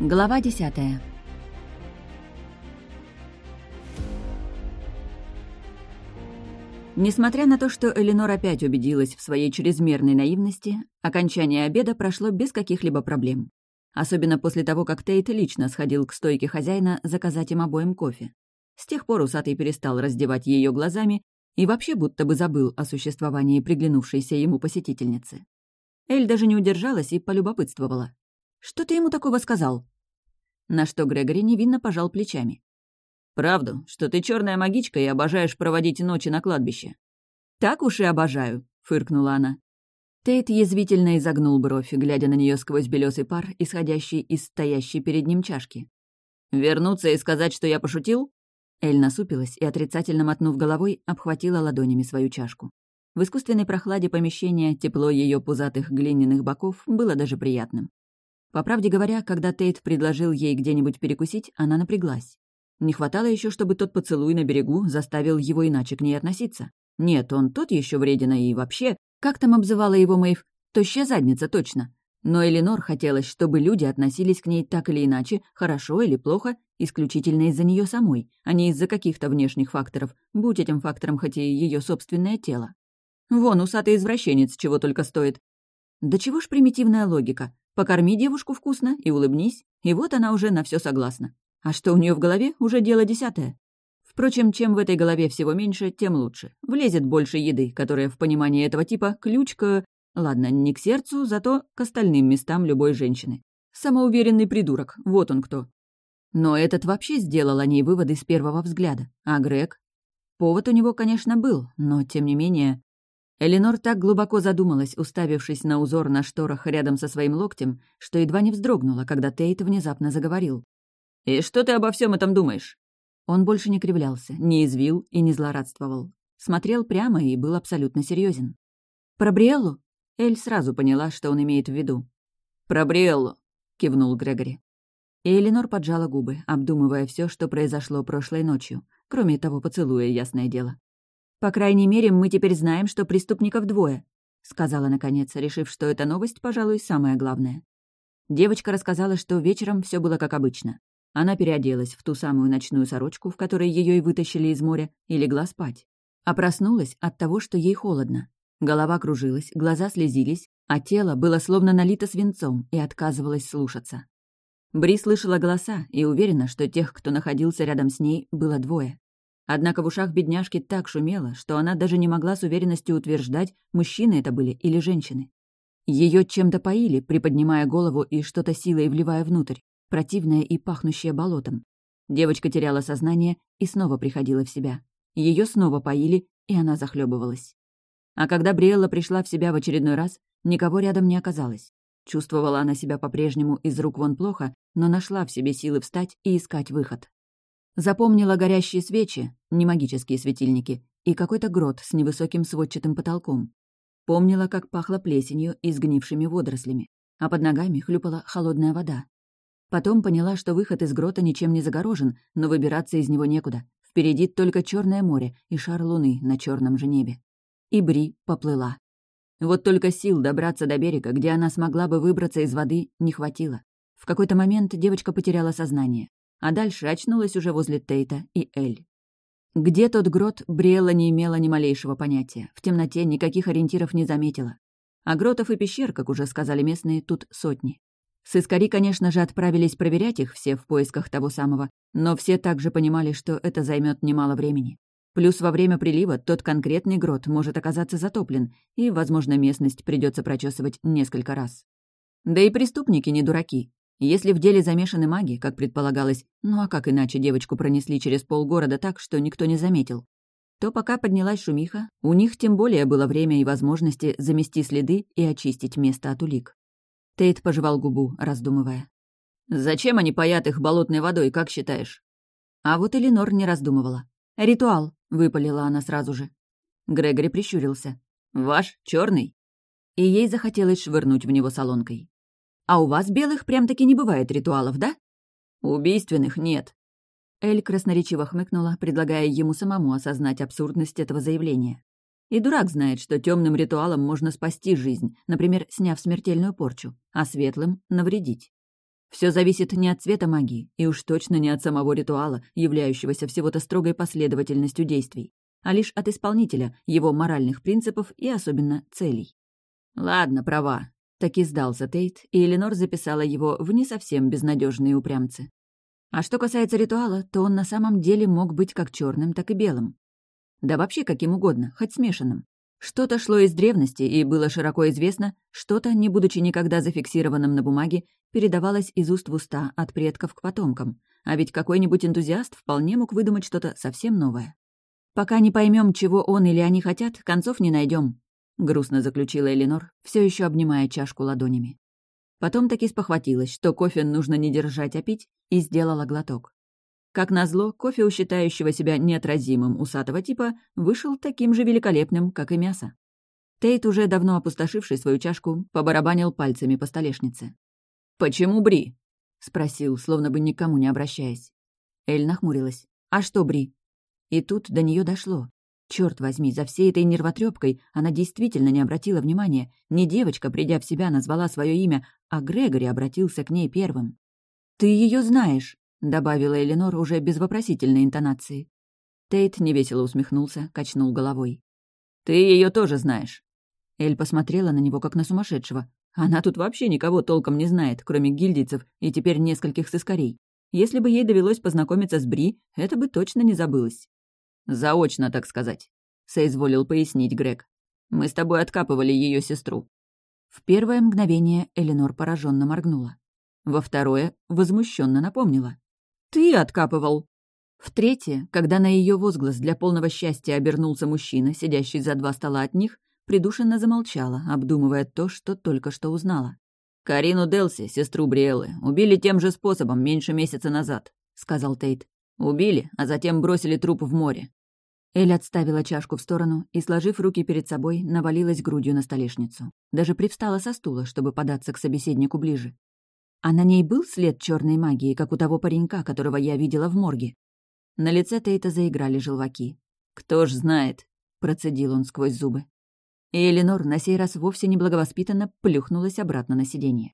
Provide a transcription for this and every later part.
Глава десятая. Несмотря на то, что Эленор опять убедилась в своей чрезмерной наивности, окончание обеда прошло без каких-либо проблем. Особенно после того, как Тейт лично сходил к стойке хозяина заказать им обоим кофе. С тех пор усатый перестал раздевать ее глазами и вообще будто бы забыл о существовании приглянувшейся ему посетительницы. Эль даже не удержалась и полюбопытствовала. «Что ты ему такого сказал?» На что Грегори невинно пожал плечами. «Правду, что ты черная магичка и обожаешь проводить ночи на кладбище». «Так уж и обожаю», — фыркнула она. Тейт язвительно изогнул бровь, глядя на нее сквозь белесый пар, исходящий из стоящей перед ним чашки. «Вернуться и сказать, что я пошутил?» Эль насупилась и, отрицательно мотнув головой, обхватила ладонями свою чашку. В искусственной прохладе помещения тепло ее пузатых глиняных боков было даже приятным. По правде говоря, когда Тейт предложил ей где-нибудь перекусить, она напряглась. Не хватало еще, чтобы тот поцелуй на берегу заставил его иначе к ней относиться. Нет, он тот еще вредина и вообще, как там обзывала его Мэйв, тощая задница точно. Но Эленор хотелось, чтобы люди относились к ней так или иначе, хорошо или плохо, исключительно из-за нее самой, а не из-за каких-то внешних факторов, будь этим фактором хоть и ее собственное тело. Вон, усатый извращенец чего только стоит. Да чего ж примитивная логика. Покорми девушку вкусно и улыбнись, и вот она уже на все согласна. А что у нее в голове, уже дело десятое. Впрочем, чем в этой голове всего меньше, тем лучше. Влезет больше еды, которая в понимании этого типа ключ к... Ладно, не к сердцу, зато к остальным местам любой женщины. Самоуверенный придурок, вот он кто. Но этот вообще сделал о ней выводы с первого взгляда. А Грег? Повод у него, конечно, был, но, тем не менее... Эленор так глубоко задумалась, уставившись на узор на шторах рядом со своим локтем, что едва не вздрогнула, когда Тейт внезапно заговорил. «И что ты обо всем этом думаешь?» Он больше не кривлялся, не извил и не злорадствовал. Смотрел прямо и был абсолютно серьезен. «Про Бриэллу?» Эль сразу поняла, что он имеет в виду. «Про Бриэллу», — кивнул Грегори. И Эленор поджала губы, обдумывая все, что произошло прошлой ночью, кроме того поцелуя, ясное дело. «По крайней мере, мы теперь знаем, что преступников двое», — сказала наконец, решив, что эта новость, пожалуй, самая главная. Девочка рассказала, что вечером все было как обычно. Она переоделась в ту самую ночную сорочку, в которой ее и вытащили из моря, и легла спать. А проснулась от того, что ей холодно. Голова кружилась, глаза слезились, а тело было словно налито свинцом и отказывалось слушаться. Бри слышала голоса и уверена, что тех, кто находился рядом с ней, было двое. Однако в ушах бедняжки так шумело, что она даже не могла с уверенностью утверждать, мужчины это были или женщины. Ее чем-то поили, приподнимая голову и что-то силой вливая внутрь, противное и пахнущее болотом. Девочка теряла сознание и снова приходила в себя. Ее снова поили, и она захлебывалась. А когда Бриэлла пришла в себя в очередной раз, никого рядом не оказалось. Чувствовала она себя по-прежнему из рук вон плохо, но нашла в себе силы встать и искать выход. Запомнила горящие свечи, не магические светильники, и какой-то грот с невысоким сводчатым потолком. Помнила, как пахло плесенью и сгнившими водорослями, а под ногами хлюпала холодная вода. Потом поняла, что выход из грота ничем не загорожен, но выбираться из него некуда. Впереди только Черное море и шар луны на черном же небе. И Бри поплыла. Вот только сил добраться до берега, где она смогла бы выбраться из воды, не хватило. В какой-то момент девочка потеряла сознание а дальше очнулась уже возле Тейта и Эль. Где тот грот, Бриэлла не имела ни малейшего понятия, в темноте никаких ориентиров не заметила. А гротов и пещер, как уже сказали местные, тут сотни. Сыскари, конечно же, отправились проверять их все в поисках того самого, но все также понимали, что это займет немало времени. Плюс во время прилива тот конкретный грот может оказаться затоплен, и, возможно, местность придется прочесывать несколько раз. Да и преступники не дураки. Если в деле замешаны маги, как предполагалось, ну а как иначе девочку пронесли через полгорода так, что никто не заметил, то пока поднялась шумиха, у них тем более было время и возможности замести следы и очистить место от улик. Тейт пожевал губу, раздумывая. «Зачем они паят их болотной водой, как считаешь?» А вот Эленор не раздумывала. «Ритуал», — выпалила она сразу же. Грегори прищурился. «Ваш черный?» И ей захотелось швырнуть в него солонкой. А у вас, белых, прям-таки не бывает ритуалов, да?» «Убийственных нет». Эль красноречиво хмыкнула, предлагая ему самому осознать абсурдность этого заявления. И дурак знает, что темным ритуалом можно спасти жизнь, например, сняв смертельную порчу, а светлым — навредить. Все зависит не от цвета магии, и уж точно не от самого ритуала, являющегося всего-то строгой последовательностью действий, а лишь от исполнителя, его моральных принципов и особенно целей. «Ладно, права», — таки сдался Тейт, и Эленор записала его в не совсем безнадежные упрямцы. А что касается ритуала, то он на самом деле мог быть как черным, так и белым. Да вообще каким угодно, хоть смешанным. Что-то шло из древности и было широко известно, что-то, не будучи никогда зафиксированным на бумаге, передавалось из уст в уста от предков к потомкам. А ведь какой-нибудь энтузиаст вполне мог выдумать что-то совсем новое. «Пока не поймем, чего он или они хотят, концов не найдем, грустно заключила Эленор, все еще обнимая чашку ладонями. Потом таки спохватилась, что кофе нужно не держать, а пить, и сделала глоток. Как назло, кофе у считающего себя неотразимым усатого типа вышел таким же великолепным, как и мясо. Тейт, уже давно опустошивший свою чашку, побарабанил пальцами по столешнице. «Почему Бри?» — спросил, словно бы никому не обращаясь. Эль нахмурилась. «А что Бри?» И тут до нее дошло. Черт возьми, за всей этой нервотрепкой она действительно не обратила внимания. Не девочка, придя в себя, назвала свое имя, а Грегори обратился к ней первым. «Ты ее знаешь!» — добавила Эленор уже без вопросительной интонации. Тейт невесело усмехнулся, качнул головой. «Ты ее тоже знаешь». Эль посмотрела на него, как на сумасшедшего. Она тут вообще никого толком не знает, кроме гильдийцев и теперь нескольких сыскарей. Если бы ей довелось познакомиться с Бри, это бы точно не забылось. «Заочно, так сказать», — соизволил пояснить Грег. «Мы с тобой откапывали ее сестру». В первое мгновение Эленор пораженно моргнула. Во второе возмущенно напомнила. «Ты откапывал!» В третье, когда на ее возглас для полного счастья обернулся мужчина, сидящий за два стола от них, придушенно замолчала, обдумывая то, что только что узнала. «Карину Делси, сестру Бриэлы, убили тем же способом меньше месяца назад», — сказал Тейт. «Убили, а затем бросили труп в море». Эль отставила чашку в сторону и, сложив руки перед собой, навалилась грудью на столешницу. Даже привстала со стула, чтобы податься к собеседнику ближе. А на ней был след черной магии, как у того паренька, которого я видела в морге. На лице Тейта заиграли желваки. «Кто ж знает», — процедил он сквозь зубы. И Эленор на сей раз вовсе неблаговоспитанно плюхнулась обратно на сиденье.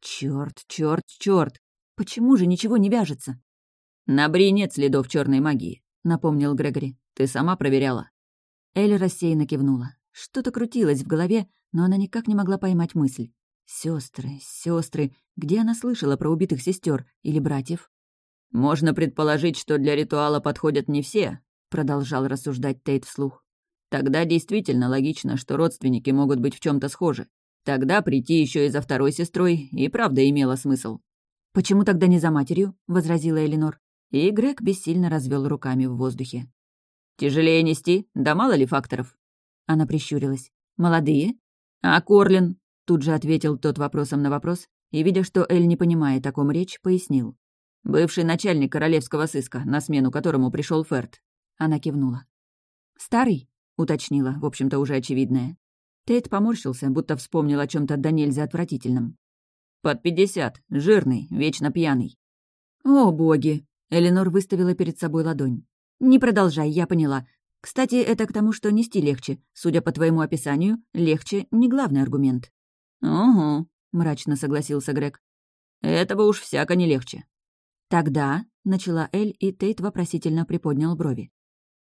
Черт, черт, черт! Почему же ничего не вяжется?» «На Бри нет следов черной магии», — напомнил Грегори. «Ты сама проверяла». Эль рассеянно кивнула. Что-то крутилось в голове, но она никак не могла поймать мысль. Сестры, сестры, где она слышала про убитых сестер или братьев? Можно предположить, что для ритуала подходят не все, продолжал рассуждать Тейт вслух. Тогда действительно логично, что родственники могут быть в чем-то схожи. Тогда прийти еще и за второй сестрой и правда имело смысл. «Почему тогда не за матерью?» — возразила Элинор. И Грег бессильно развел руками в воздухе. «Тяжелее нести? Да мало ли факторов?» Она прищурилась. «Молодые?» «А Корлин? Тут же ответил тот вопросом на вопрос, и, видя, что Эль не понимает, о ком речь, пояснил. «Бывший начальник королевского сыска, на смену которому пришел Ферд». Она кивнула. «Старый?» — уточнила, в общем-то, уже очевидное. Тейт поморщился, будто вспомнил о чем то до нельзя отвратительном. «Под пятьдесят, жирный, вечно пьяный». «О, боги!» — Эленор выставила перед собой ладонь. «Не продолжай, я поняла. Кстати, это к тому, что нести легче. Судя по твоему описанию, легче — не главный аргумент». «Угу», — мрачно согласился Грег. «Этого уж всяко не легче». «Тогда», — начала Эль, и Тейт вопросительно приподнял брови.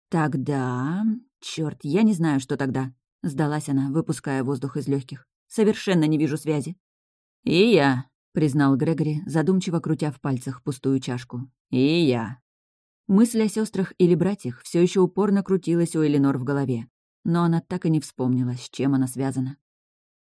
«Тогда... Черт, я не знаю, что тогда», — сдалась она, выпуская воздух из легких. «Совершенно не вижу связи». «И я», — признал Грегори, задумчиво крутя в пальцах пустую чашку. «И я». Мысль о сестрах или братьях все еще упорно крутилась у Эленор в голове, но она так и не вспомнила, с чем она связана.